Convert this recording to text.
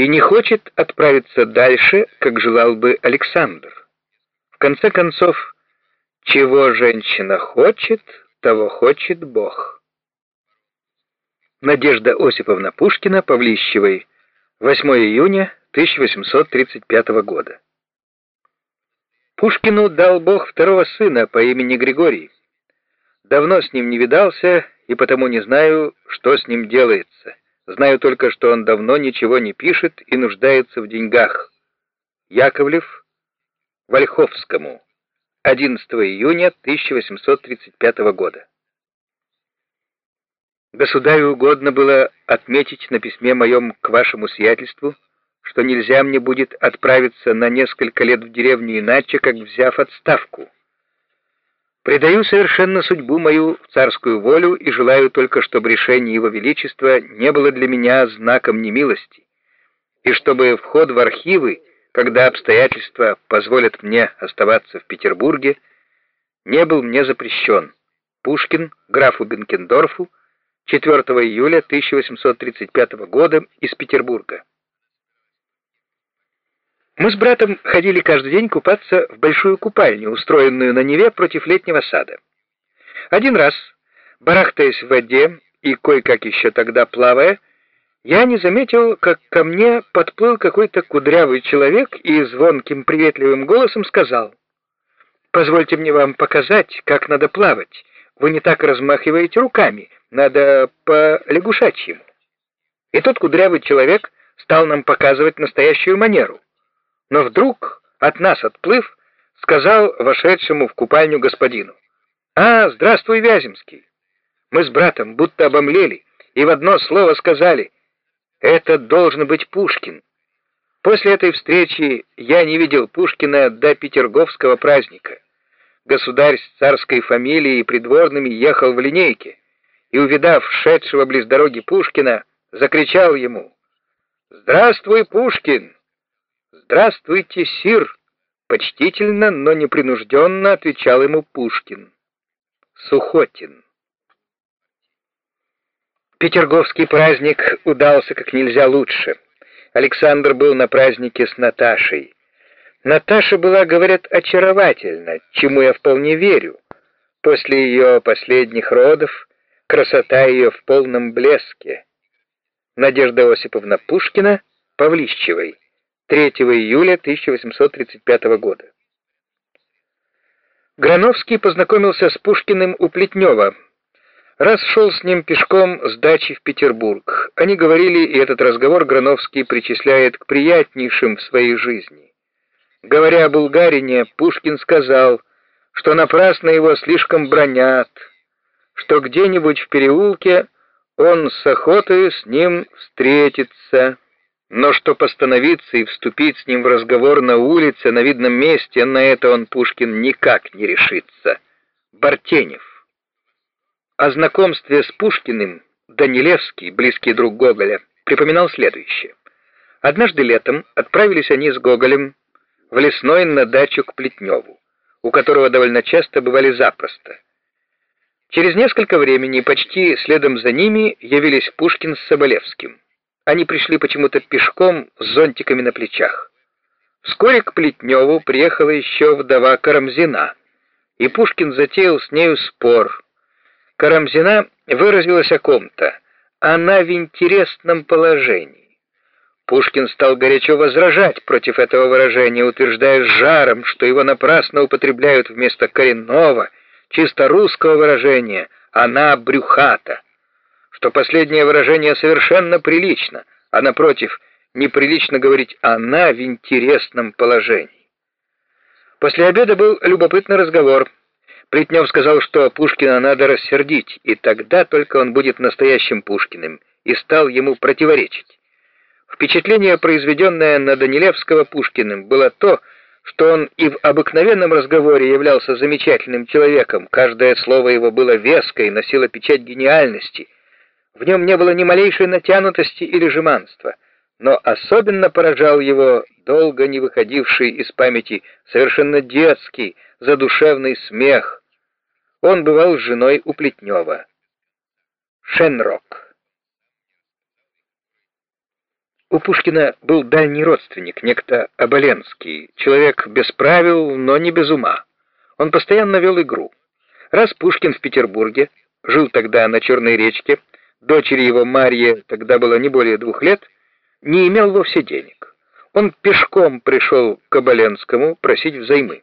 и не хочет отправиться дальше, как желал бы Александр. В конце концов, чего женщина хочет, того хочет Бог. Надежда Осиповна Пушкина, Павлищевой, 8 июня 1835 года. Пушкину дал Бог второго сына по имени Григорий. Давно с ним не видался, и потому не знаю, что с ним делается. Знаю только, что он давно ничего не пишет и нуждается в деньгах. Яковлев Вольховскому. 11 июня 1835 года. Государю угодно было отметить на письме моем к вашему сиятельству, что нельзя мне будет отправиться на несколько лет в деревню иначе, как взяв отставку. Предаю совершенно судьбу мою в царскую волю и желаю только, чтобы решение Его Величества не было для меня знаком немилости, и чтобы вход в архивы, когда обстоятельства позволят мне оставаться в Петербурге, не был мне запрещен. Пушкин, графу Бенкендорфу, 4 июля 1835 года из Петербурга. Мы с братом ходили каждый день купаться в большую купальню, устроенную на Неве против летнего сада. Один раз, барахтаясь в воде и кое-как еще тогда плавая, я не заметил, как ко мне подплыл какой-то кудрявый человек и звонким приветливым голосом сказал, «Позвольте мне вам показать, как надо плавать. Вы не так размахиваете руками, надо по лягушачьему». И тот кудрявый человек стал нам показывать настоящую манеру но вдруг, от нас отплыв, сказал вошедшему в купальню господину. «А, здравствуй, Вяземский!» Мы с братом будто обомлели и в одно слово сказали «Это должен быть Пушкин». После этой встречи я не видел Пушкина до Петерговского праздника. Государь с царской фамилией и придворными ехал в линейке, и, увидав шедшего близ дороги Пушкина, закричал ему «Здравствуй, Пушкин!» «Здравствуйте, сир!» — почтительно, но непринужденно отвечал ему Пушкин. Сухотин. Петерговский праздник удался как нельзя лучше. Александр был на празднике с Наташей. Наташа была, говорят, очаровательна, чему я вполне верю. После ее последних родов красота ее в полном блеске. Надежда Осиповна Пушкина, Павлищевой. 3 июля 1835 года. Грановский познакомился с Пушкиным у Плетнева. Раз шел с ним пешком с дачи в Петербург. Они говорили, и этот разговор Грановский причисляет к приятнейшим в своей жизни. Говоря о Булгарине, Пушкин сказал, что напрасно его слишком бронят, что где-нибудь в переулке он с охотой с ним встретится. Но что постановиться и вступить с ним в разговор на улице, на видном месте, на это он, Пушкин, никак не решится. Бартенев. О знакомстве с Пушкиным Данилевский, близкий друг Гоголя, припоминал следующее. Однажды летом отправились они с Гоголем в лесной на дачу к Плетневу, у которого довольно часто бывали запросто. Через несколько времени, почти следом за ними, явились Пушкин с Соболевским. Они пришли почему-то пешком с зонтиками на плечах. Вскоре к Плетневу приехала еще вдова Карамзина, и Пушкин затеял с нею спор. Карамзина выразилась о ком-то. Она в интересном положении. Пушкин стал горячо возражать против этого выражения, утверждая жаром, что его напрасно употребляют вместо коренного, чисто русского выражения «она брюхата» что последнее выражение совершенно прилично, а напротив, неприлично говорить «она в интересном положении». После обеда был любопытный разговор. Плетнев сказал, что Пушкина надо рассердить, и тогда только он будет настоящим Пушкиным, и стал ему противоречить. Впечатление, произведенное на Данилевского Пушкиным, было то, что он и в обыкновенном разговоре являлся замечательным человеком, каждое слово его было веско и носило печать гениальности — в нем не было ни малейшей натянутости или жеманства, но особенно поражал его долго не выходивший из памяти совершенно детский, задушевный смех. Он бывал с женой у Плетнева. Шенрок. У Пушкина был дальний родственник, некто Оболенский, человек без правил, но не без ума. Он постоянно вел игру. Раз Пушкин в Петербурге, жил тогда на Черной речке, дочери его Марье тогда было не более двух лет, не имел вовсе денег. Он пешком пришел к Оболенскому просить взаймы.